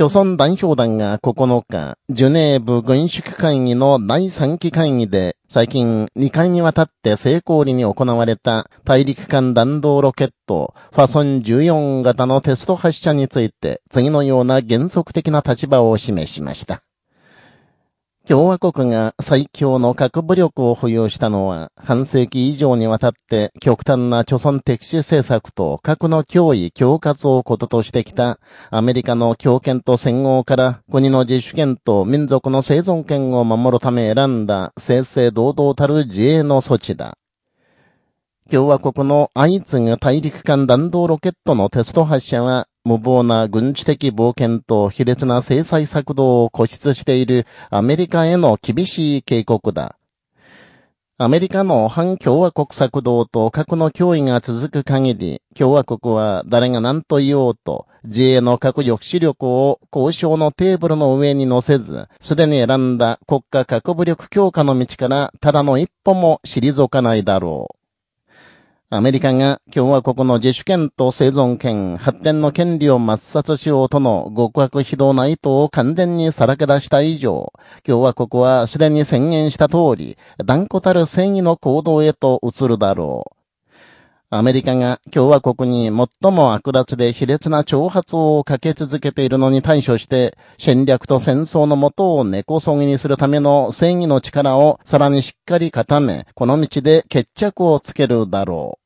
朝鮮代表団が9日、ジュネーブ軍縮会議の第3期会議で、最近2回にわたって成功裏に行われた大陸間弾道ロケット、ファソン14型のテスト発射について、次のような原則的な立場を示しました。共和国が最強の核武力を保有したのは、半世紀以上にわたって極端な貯村敵視政策と核の脅威強活をこととしてきた、アメリカの強権と戦後から国の自主権と民族の生存権を守るため選んだ正々堂々たる自衛の措置だ。共和国の相次ぐ大陸間弾道ロケットのテスト発射は、無謀な軍事的冒険と卑劣な制裁策動を固執しているアメリカへの厳しい警告だ。アメリカの反共和国策動と核の脅威が続く限り、共和国は誰が何と言おうと、自衛の核抑止力を交渉のテーブルの上に乗せず、すでに選んだ国家核武力強化の道からただの一歩も退かないだろう。アメリカが共和国の自主権と生存権、発展の権利を抹殺しようとの極悪非道な意図を完全にさらけ出した以上、共和国はすでに宣言した通り、断固たる正義の行動へと移るだろう。アメリカが共和国に最も悪辣で卑劣な挑発をかけ続けているのに対処して、戦略と戦争のもとを根こそぎにするための正義の力をさらにしっかり固め、この道で決着をつけるだろう。